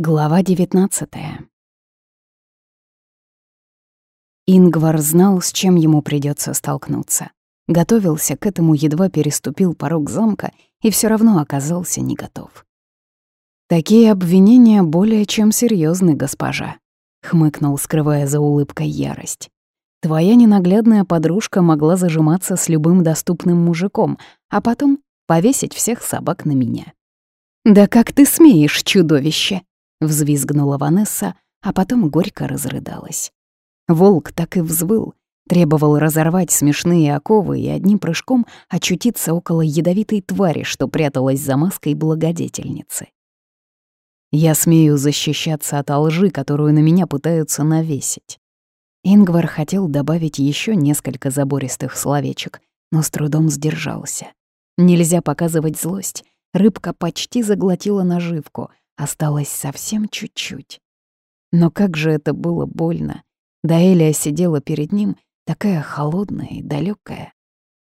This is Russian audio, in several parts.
Глава 19 Ингвар знал, с чем ему придется столкнуться. Готовился к этому, едва переступил порог замка и все равно оказался не готов. «Такие обвинения более чем серьезны, госпожа», — хмыкнул, скрывая за улыбкой ярость. «Твоя ненаглядная подружка могла зажиматься с любым доступным мужиком, а потом повесить всех собак на меня». «Да как ты смеешь, чудовище!» — взвизгнула Ванесса, а потом горько разрыдалась. Волк так и взвыл, требовал разорвать смешные оковы и одним прыжком очутиться около ядовитой твари, что пряталась за маской благодетельницы. Я смею защищаться от лжи, которую на меня пытаются навесить. Ингвар хотел добавить еще несколько забористых словечек, но с трудом сдержался. Нельзя показывать злость. Рыбка почти заглотила наживку, Осталось совсем чуть-чуть. Но как же это было больно. Даэлия сидела перед ним, такая холодная и далекая.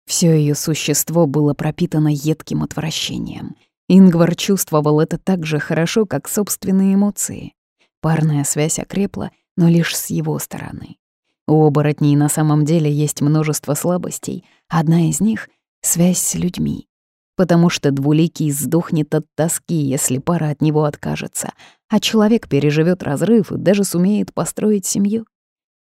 Все ее существо было пропитано едким отвращением. Ингвар чувствовал это так же хорошо, как собственные эмоции. Парная связь окрепла, но лишь с его стороны. У оборотней на самом деле есть множество слабостей. Одна из них — связь с людьми потому что двуликий сдохнет от тоски, если пара от него откажется, а человек переживет разрыв и даже сумеет построить семью.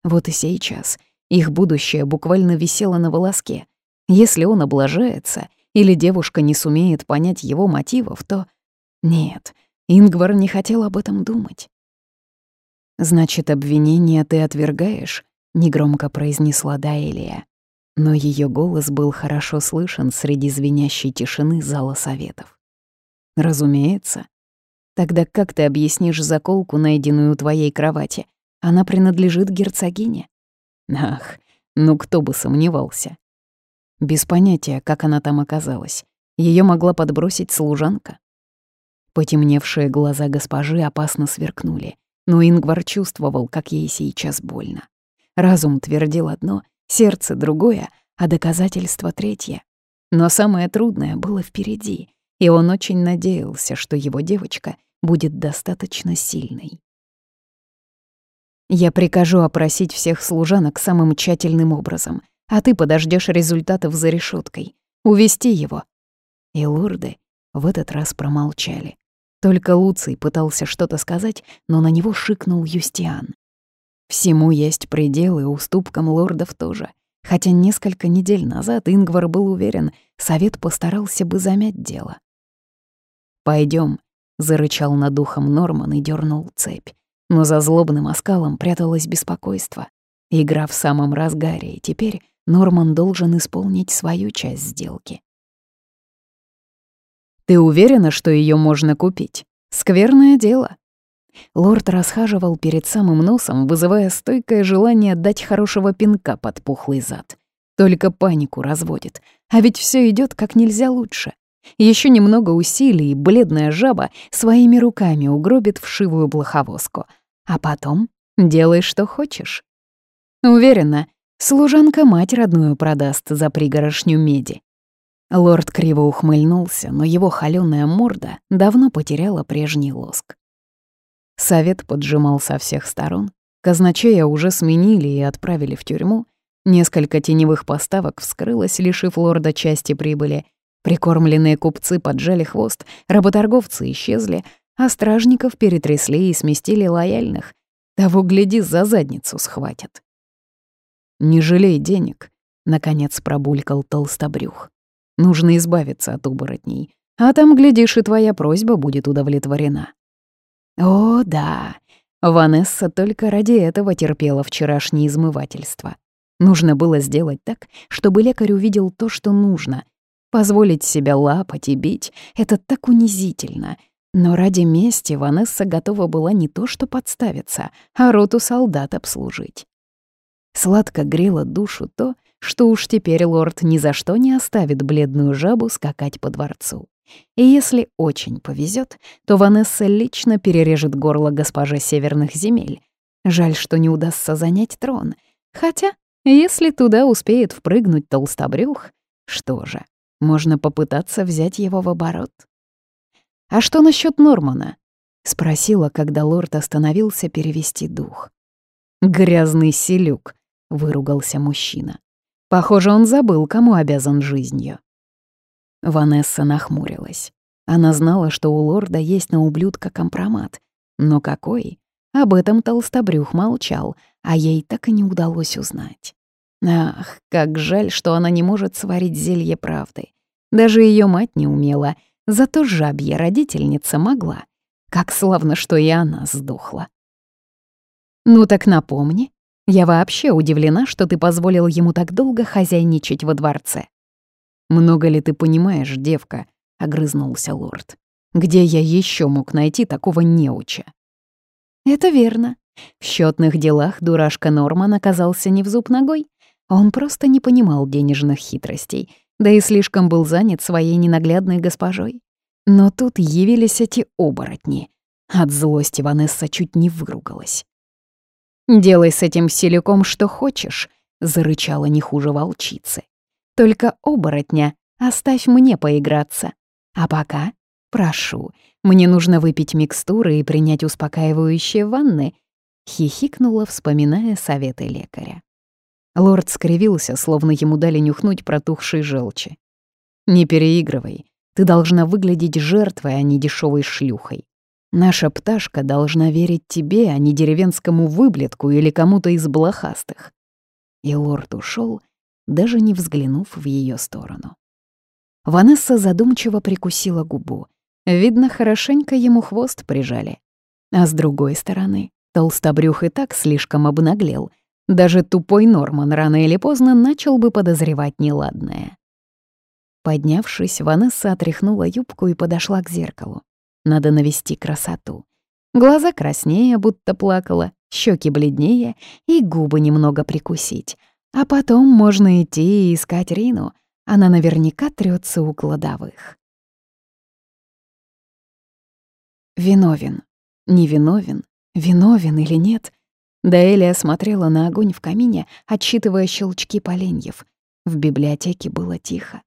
Вот и сейчас их будущее буквально висело на волоске. Если он облажается или девушка не сумеет понять его мотивов, то... Нет, Ингвар не хотел об этом думать. «Значит, обвинение ты отвергаешь?» — негромко произнесла Даэлия но ее голос был хорошо слышен среди звенящей тишины зала советов. «Разумеется. Тогда как ты объяснишь заколку, найденную у твоей кровати? Она принадлежит герцогине?» «Ах, ну кто бы сомневался». Без понятия, как она там оказалась. Ее могла подбросить служанка. Потемневшие глаза госпожи опасно сверкнули, но Ингвар чувствовал, как ей сейчас больно. Разум твердил одно — сердце другое, а доказательство третье. Но самое трудное было впереди, и он очень надеялся, что его девочка будет достаточно сильной. «Я прикажу опросить всех служанок самым тщательным образом, а ты подождешь результатов за решеткой. Увести его». И лорды в этот раз промолчали. Только Луций пытался что-то сказать, но на него шикнул Юстиан. Всему есть пределы, уступкам лордов тоже. Хотя несколько недель назад Ингвар был уверен, совет постарался бы замять дело. Пойдем, зарычал над ухом Норман и дернул цепь. Но за злобным оскалом пряталось беспокойство. Игра в самом разгаре, и теперь Норман должен исполнить свою часть сделки. «Ты уверена, что ее можно купить? Скверное дело», Лорд расхаживал перед самым носом, вызывая стойкое желание дать хорошего пинка под пухлый зад. Только панику разводит. А ведь все идет как нельзя лучше. Еще немного усилий, и бледная жаба своими руками угробит вшивую блоховозку. А потом делай, что хочешь. Уверена, служанка мать родную продаст за пригорошню меди. Лорд криво ухмыльнулся, но его холёная морда давно потеряла прежний лоск. Совет поджимал со всех сторон. Казначея уже сменили и отправили в тюрьму. Несколько теневых поставок вскрылось, лишив лорда части прибыли. Прикормленные купцы поджали хвост, работорговцы исчезли, а стражников перетрясли и сместили лояльных. Того, гляди, за задницу схватят. «Не жалей денег», — наконец пробулькал толстобрюх. «Нужно избавиться от оборотней, а там, глядишь, и твоя просьба будет удовлетворена». О, да. Ванесса только ради этого терпела вчерашнее измывательство. Нужно было сделать так, чтобы лекарь увидел то, что нужно. Позволить себя лапать и бить — это так унизительно. Но ради мести Ванесса готова была не то что подставиться, а роту солдат обслужить. Сладко грело душу то, что уж теперь лорд ни за что не оставит бледную жабу скакать по дворцу. И если очень повезет, то Ванесса лично перережет горло госпоже северных земель. Жаль, что не удастся занять трон. Хотя, если туда успеет впрыгнуть толстобрюх, что же, можно попытаться взять его в оборот. А что насчет Нормана? Спросила, когда лорд остановился перевести дух. «Грязный селюк», — выругался мужчина. Похоже, он забыл, кому обязан жизнью. Ванесса нахмурилась. Она знала, что у лорда есть на ублюдка компромат. Но какой? Об этом толстобрюх молчал, а ей так и не удалось узнать. Ах, как жаль, что она не может сварить зелье правды. Даже ее мать не умела, зато жабья родительница могла. Как славно, что и она сдохла. «Ну так напомни. Я вообще удивлена, что ты позволил ему так долго хозяйничать во дворце». «Много ли ты понимаешь, девка?» — огрызнулся лорд. «Где я еще мог найти такого неуча?» «Это верно. В счетных делах дурашка Норман оказался не в зуб ногой. Он просто не понимал денежных хитростей, да и слишком был занят своей ненаглядной госпожой. Но тут явились эти оборотни. От злости Ванесса чуть не выругалась. «Делай с этим селюком что хочешь», — зарычала не хуже волчицы. «Только оборотня оставь мне поиграться. А пока, прошу, мне нужно выпить микстуры и принять успокаивающие ванны», — хихикнула, вспоминая советы лекаря. Лорд скривился, словно ему дали нюхнуть протухшей желчи. «Не переигрывай. Ты должна выглядеть жертвой, а не дешевой шлюхой. Наша пташка должна верить тебе, а не деревенскому выблетку или кому-то из блохастых». И лорд ушел, даже не взглянув в ее сторону. Ванесса задумчиво прикусила губу. Видно, хорошенько ему хвост прижали. А с другой стороны, толстобрюх и так слишком обнаглел — даже тупой Норман рано или поздно начал бы подозревать неладное. Поднявшись, Ванесса отряхнула юбку и подошла к зеркалу. Надо навести красоту. Глаза краснее, будто плакала, щеки бледнее и губы немного прикусить. А потом можно идти и искать Рину. Она наверняка трется у кладовых. Виновен. Не виновен. Или нет, Даэлия смотрела на огонь в камине, отсчитывая щелчки поленьев. В библиотеке было тихо.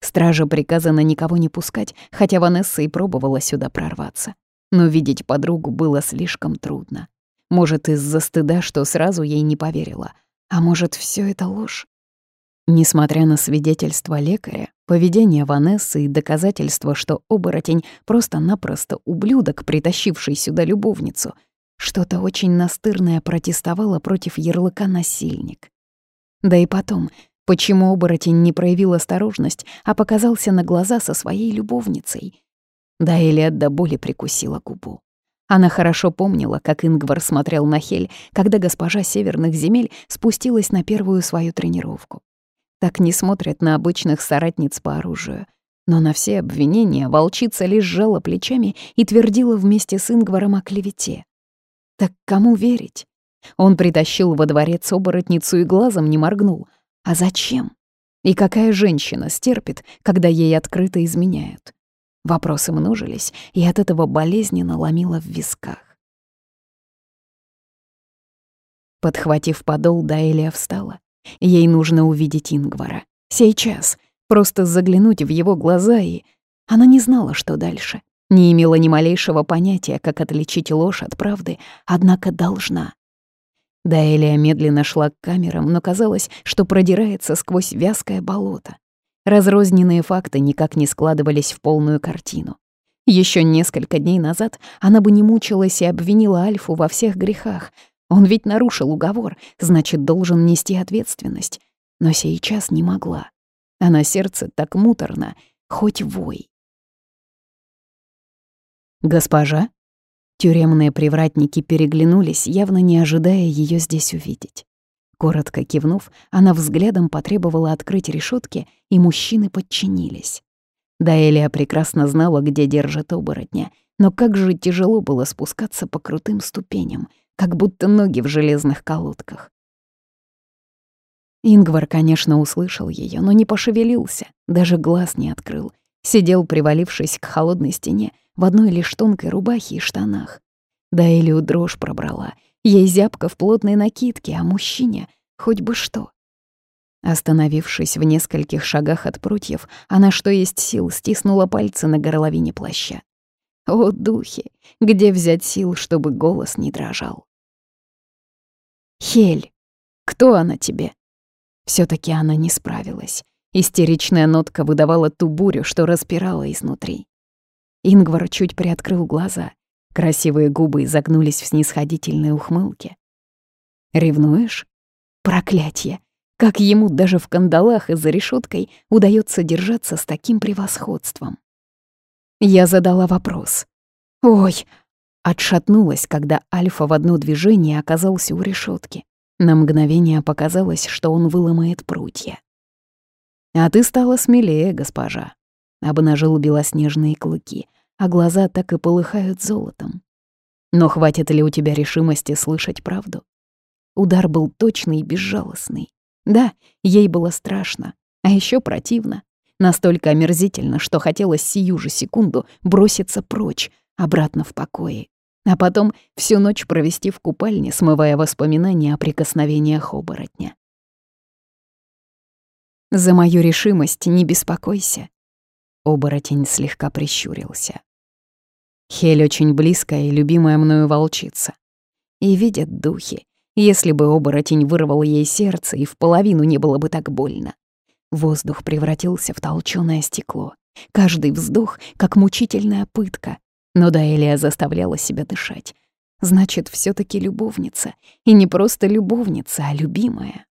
Стража приказано никого не пускать, хотя Ванесса и пробовала сюда прорваться. Но видеть подругу было слишком трудно. Может, из-за стыда, что сразу ей не поверила. А может, все это ложь? Несмотря на свидетельства лекаря, поведение Ванессы и доказательства, что оборотень просто-напросто ублюдок, притащивший сюда любовницу — что-то очень настырное протестовало против ярлыка «насильник». Да и потом, почему оборотень не проявил осторожность, а показался на глаза со своей любовницей? Да Элиад до боли прикусила губу. Она хорошо помнила, как Ингвар смотрел на Хель, когда госпожа северных земель спустилась на первую свою тренировку. Так не смотрят на обычных соратниц по оружию. Но на все обвинения волчица лишь сжала плечами и твердила вместе с Ингваром о клевете. Так кому верить? Он притащил во дворец оборотницу и глазом не моргнул. А зачем? И какая женщина стерпит, когда ей открыто изменяют? Вопросы множились, и от этого болезненно ломило в висках. Подхватив подол, Даэлия встала. Ей нужно увидеть Ингвара. Сейчас. Просто заглянуть в его глаза и... Она не знала, что дальше. Не имела ни малейшего понятия, как отличить ложь от правды, однако должна. Даэлия медленно шла к камерам, но казалось, что продирается сквозь вязкое болото. Разрозненные факты никак не складывались в полную картину. Еще несколько дней назад она бы не мучилась и обвинила Альфу во всех грехах. Он ведь нарушил уговор, значит, должен нести ответственность. Но сейчас не могла. А на сердце так муторно, хоть вой. «Госпожа?» Тюремные привратники переглянулись, явно не ожидая ее здесь увидеть. Коротко кивнув, она взглядом потребовала открыть решетки, и мужчины подчинились. Даэлия прекрасно знала, где держат оборотня, но как же тяжело было спускаться по крутым ступеням, как будто ноги в железных колодках. Ингвар, конечно, услышал ее, но не пошевелился, даже глаз не открыл. Сидел, привалившись к холодной стене, в одной лишь тонкой рубахе и штанах. Да Элию дрожь пробрала. Ей зябко в плотной накидке, а мужчине хоть бы что. Остановившись в нескольких шагах от прутьев, она что есть сил стиснула пальцы на горловине плаща. О, духи, где взять сил, чтобы голос не дрожал? Хель, кто она тебе? все таки она не справилась. Истеричная нотка выдавала ту бурю, что распирала изнутри. Ингвар чуть приоткрыл глаза. Красивые губы изогнулись в снисходительной ухмылке. «Ревнуешь? Проклятье! Как ему даже в кандалах и за решеткой удается держаться с таким превосходством?» Я задала вопрос. «Ой!» Отшатнулась, когда Альфа в одно движение оказался у решетки. На мгновение показалось, что он выломает прутья. «А ты стала смелее, госпожа», — обнажил белоснежные клыки, а глаза так и полыхают золотом. «Но хватит ли у тебя решимости слышать правду?» Удар был точный и безжалостный. Да, ей было страшно, а еще противно. Настолько омерзительно, что хотелось сию же секунду броситься прочь, обратно в покое а потом всю ночь провести в купальне, смывая воспоминания о прикосновениях оборотня. «За мою решимость не беспокойся», — оборотень слегка прищурился. Хель очень близкая и любимая мною волчица. И видят духи, если бы оборотень вырвал ей сердце, и в половину не было бы так больно. Воздух превратился в толчёное стекло. Каждый вздох — как мучительная пытка, но Даэлия заставляла себя дышать. Значит, все таки любовница. И не просто любовница, а любимая.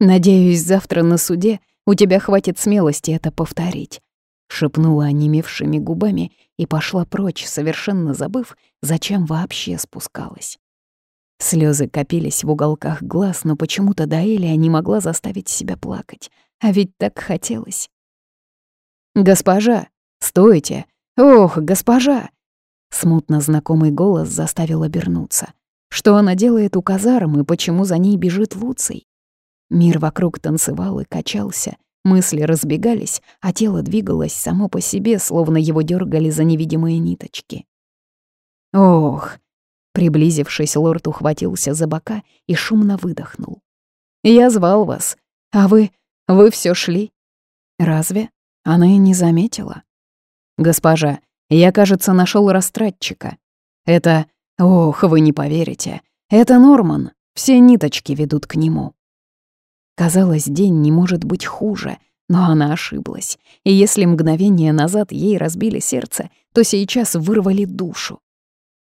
«Надеюсь, завтра на суде у тебя хватит смелости это повторить», — шепнула онемевшими губами и пошла прочь, совершенно забыв, зачем вообще спускалась. Слезы копились в уголках глаз, но почему-то Даэлия не могла заставить себя плакать. А ведь так хотелось. «Госпожа, стойте!» «Ох, госпожа!» Смутно знакомый голос заставил обернуться. Что она делает у казармы, почему за ней бежит Луций? Мир вокруг танцевал и качался, мысли разбегались, а тело двигалось само по себе, словно его дергали за невидимые ниточки. «Ох!» Приблизившись, лорд ухватился за бока и шумно выдохнул. «Я звал вас, а вы... вы все шли?» «Разве?» Она и не заметила. «Госпожа, я, кажется, нашел растратчика. Это... Ох, вы не поверите. Это Норман. Все ниточки ведут к нему». Казалось, день не может быть хуже, но она ошиблась. И если мгновение назад ей разбили сердце, то сейчас вырвали душу.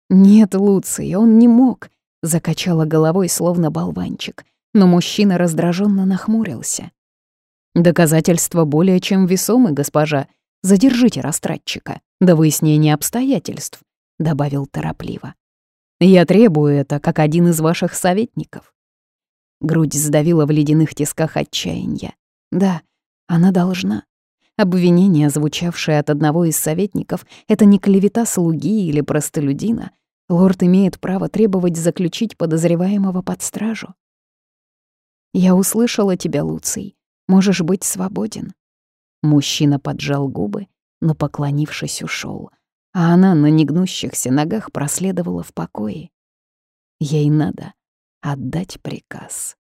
«Нет, Луций, он не мог», — закачала головой, словно болванчик. Но мужчина раздраженно нахмурился. «Доказательства более чем весомы, госпожа», Задержите растратчика до выяснения обстоятельств», — добавил торопливо. «Я требую это, как один из ваших советников». Грудь сдавила в ледяных тисках отчаяния. Да, она должна. Обвинение, звучавшее от одного из советников, это не клевета слуги или простолюдина. Лорд имеет право требовать заключить подозреваемого под стражу. «Я услышала тебя, Луций. Можешь быть свободен». Мужчина поджал губы, но, поклонившись, ушел, а она на негнущихся ногах проследовала в покое. Ей надо отдать приказ.